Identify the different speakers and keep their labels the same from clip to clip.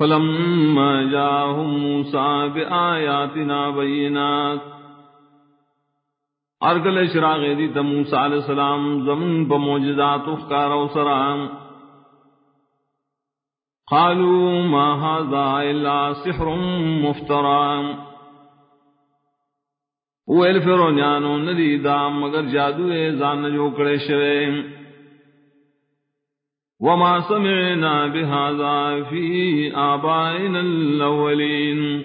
Speaker 1: فلما جاءهم موسى بآياتنا بينات ارگل شراغ دی تا موسیٰ علیہ السلام زمین پا اخکار و سرام. قالوا ما هذا الا سحر مفترام. ویل فرونیانو ندی دا مگر جادو زان جو کڑے شویم وما سمعنا بهذا في آبائنا الأولين.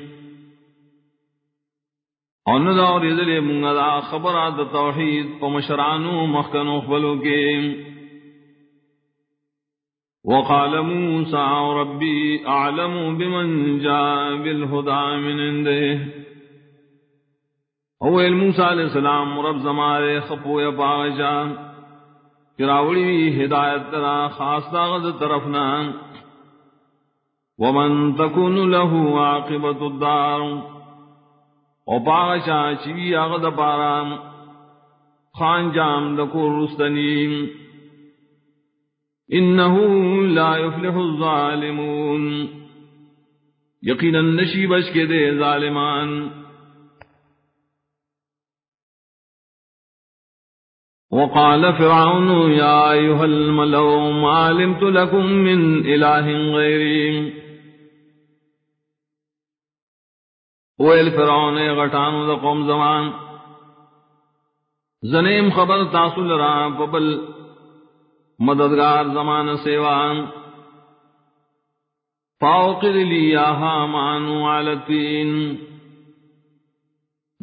Speaker 1: ان دور ذلے منگا دا خبرات توحید پمشرانو مخکنو خبلو کے وقال موسى ربي أعلم بمن جاء بالهدى من عنده. هو الموسى عليه السلام رب زمارے خپو یا باغجان. چراوڑی ہدایت ترا، خاص داغت طرفنا ومن تکون له عاقبت الدار۔ او پاغشا چوی آغد پارا۔ خان جام دکور رستنیم انہو لا يفلح الظالمون۔ یقینا نشیبش کے دے ظالمان۔ وقال فرعون يا أيها الملو ما علمت لكم من إله غيري. ويل فرعون غٹانو دا قوم زمان، زنیم خبر تاصل را پبل مددگار زمان سیوان. فاوقر لی یا حامان علتین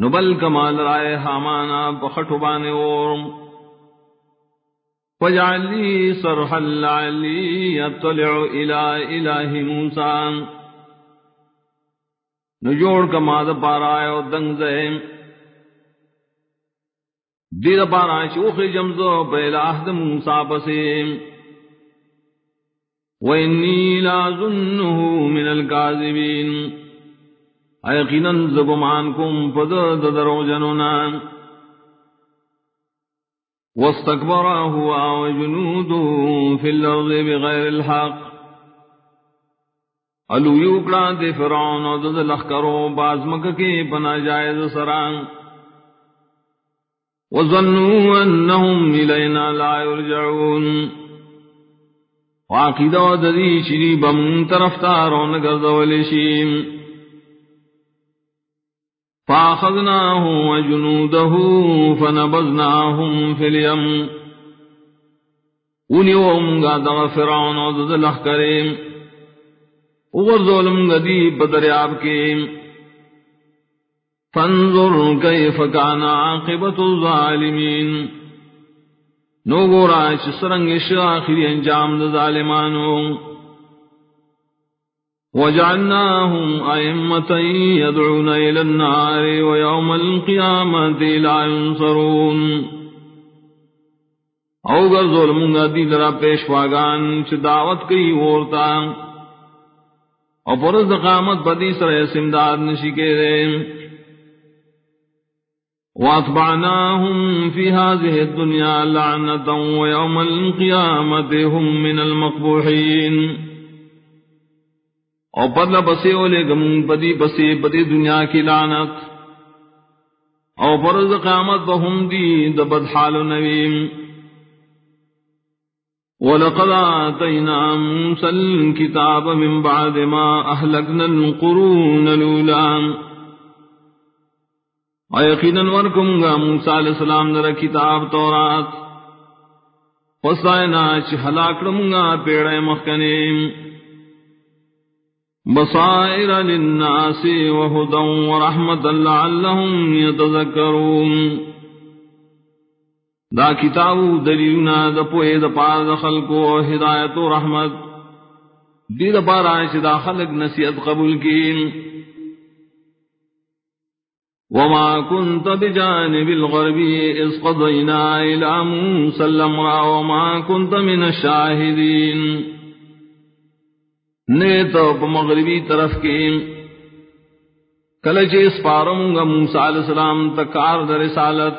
Speaker 1: نبل کمال رائے حامانا پخٹبانے اورم وجعلني صرحا لعلي اطلع الى اله موسى نجوڑ کا ماد پارا ہے او دنگ زیم دیر پارا شوخ جمزو پہلا احد موسیٰ پسیم وَإِنِّي لَأَظُنُّهُ مِنَ الْكَاذِبِينَ۔ اَيَقِنًا زَبُمَانْكُمْ فَدَدَ دَرَوْ جَنُونَانَ واستكبر هو وجنوده في الأرض بغير الحق. الو یوکڑا دے فرعون او دد لخکرو باز مکہ کے پنا جائز سران. وظنوا انهم الينا لا يرجعون. وعقیدہ ددی شری بم طرف تارون گردولیشیم فاخذناه وجنوده فنبذناهم في اليم. ونيوم غدا فرعون وذ لخكريم وغرزولم غدي بدرياب كيم فانظر كيف كان عاقبة الظالمين نوغورا چسرنگ شاخری انجام ظالمانوں وجعلناهم أئمة يدعون إلى النار ويوم القيامة لا ينصرون. او گر ظلم دی لرا پیشواگان چ دعوت کی ورتا او پرز قامت بدی سر سمداد نشی کے دے. واتبعناهم في هذه الدنيا لعنة ويوم القيامة هم من المقبوحين او بدل بسے اولے گم پدی بسے پدی دنیا کی لعنت۔ او فرض قیامت بہم دی دبد حال نویم۔ ولقد آتينا موسى الكتاب من بعد ما أهلكنا القرون الأولى۔ ويقينا وركم موسى عليه السلام در كتاب تورات۔ فصائنا چه حلاکرمگا پیڑے مخکنیم۔ بصائر للناس وهدى ورحمة لعلهم يتذكرون. دا کتاب دلیلنا دا پوئے دا پار دا خلق و ہدایت و رحمت. دی دا پار آئیش دا خلق نصیت قبول کی وما كنت بجانب الغربي إذ قضينا إلى موسى الأمر وما كنت من الشاهدين. نے تو مغربی طرف کے کلچ اس گا موسا علیہ السلام تکار در رسالت۔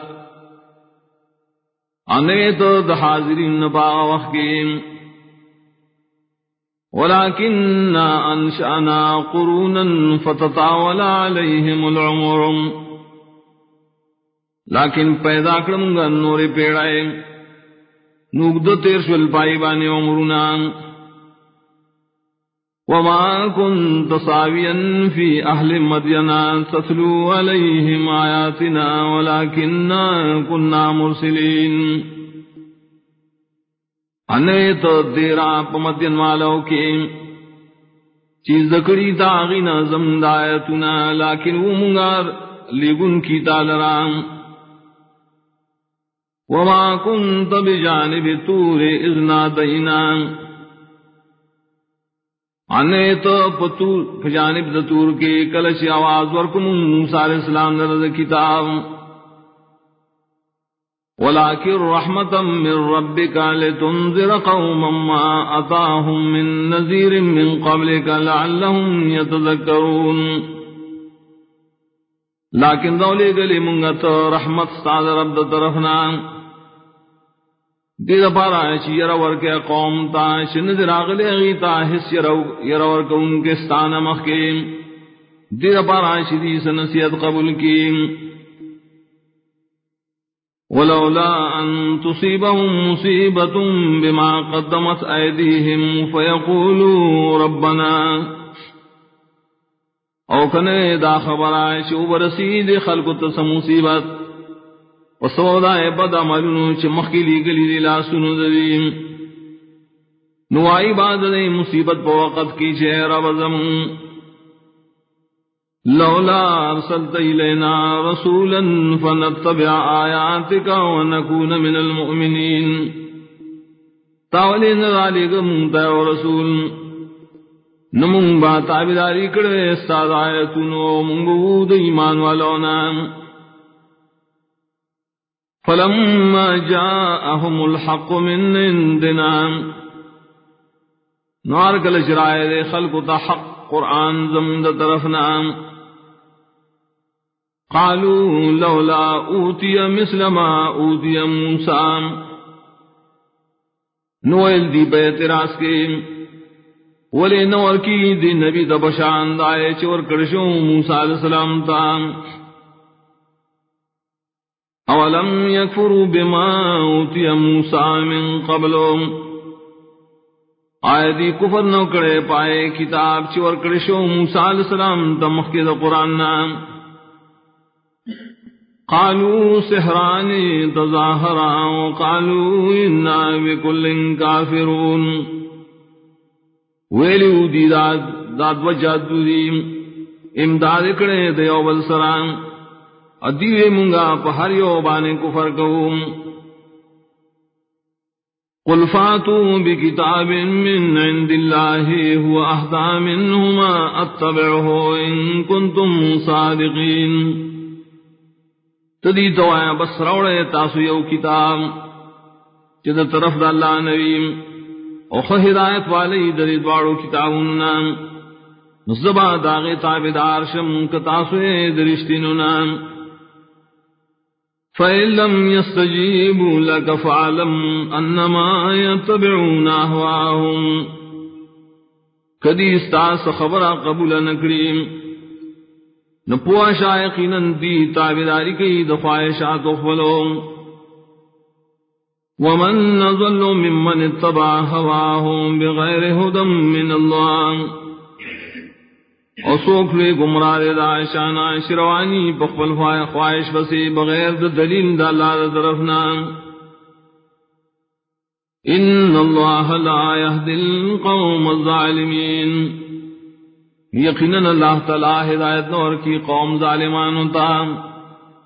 Speaker 1: انے تو د حاضرین نبا وقت کے ولكننا أنشأنا قرونا فتطاول عليهم العمر۔ لیکن پیدا کرم گا نور پیڑائے۔ نوگد تیر شل پائی بانی عمرنا وما كنت صاويا في أهل مدينة تتلو عليهم آياتنا ولكننا كنا مرسلين. انیت دیرا پمدین والو کے چیز دکڑی تاغی نظم دایتنا، لیکن وہ منگار لگن کی تالرام. وما كنت بجانب تور اذنا دینام دینا انیت پتور جانب دتور کے کلش آواز ورکم موسیٰ علیہ السلام نرد کتاب۔ ولكن رحمة من ربك لتنذر قوما ما أطاهم من نذير من قبلك لعلهم يتذكرون۔ لكن دولي قلي منغت رحمت استعاد رب طرفنا۔ دید پارا چی یرور کے قوم تا شنذر آغلی غیتا حس یرور کے ان کے ستان مخیم. دید پارا چی دی سنسیت قبول کیم. ولولا أن تصيبهم مصيبة بما قدمت أيديهم فيقولوا ربنا. او کنے دا خبر آئے چو برسید خلق تس مصیبت. و بد عملنو چ مخیلی گلی لیلا سنو دیم نوائی بعد دے مصیبت پا وقت کی چھے رب زمون. لولا ارسلت الينا رسولا فنتبع آياتك ونكون من المؤمنين تاولین ذالک منتا و رسول. نمون با تابداری کڑے استاد آیتونو منگو د ایمان والونا فلما جاءهم الحق من عندنا نوار کل شرائے دے خلق تا حق قرآن زمد طرفنا. قالوا لولا اوتي مثل ما اوتي موسى نویل دی پہ اعتراض کے، ولی نور کی دی نبی دا بشان دائے چور کرشو موسیٰ علیہ السلام تا. اولم یکفروا بما اوتی موسیٰ من قبلو آئے دی کفر نو کڑے پائے، کتاب چور کرشو موسیٰ علیہ السلام تا مخید قرآن نام۔ قالوا سحران تظاهرا وقالوا إنا بكل كافرون ویلیو دی داد داد وجاد دیم۔ امداد کڑے دیو بل سران ادیوے منگا پہریو بانے کفر کہوں۔ قل فاتوا بكتاب من عند الله هو أهدى منهما أتبعه إن كنتم صادقين تدی تو آیا بس روڑے تاسو یو کتاب چد طرف دا اللہ نویم او خو ہدایت والی دری دوارو کتابوننا نصبا داغی تابدار شم، کتاسو درشتینونا فَإِن لَّمْ يَسْتَجِيبُوا لَكَ فَاعْلَمْ أَنَّمَا يَتَّبِعُونَ أَهْوَاءَهُمْ کدی استاس خبر قبول نکریم نہ پوا شائقین دی تابداری کی دخواہشات اخفلو ومن نظل ممن اتبع هواهم بغیر هدم من اللہ او سوک لے گمراہ دا شانا شروانی بخبل خواہش بسی بغیر دا دلیل دا اللہ دا طرفنا ان اللہ لا يهدي القوم الظالمین یقیناً اللہ تعالی ہدایت نور کی قوم ظالمان ہوتا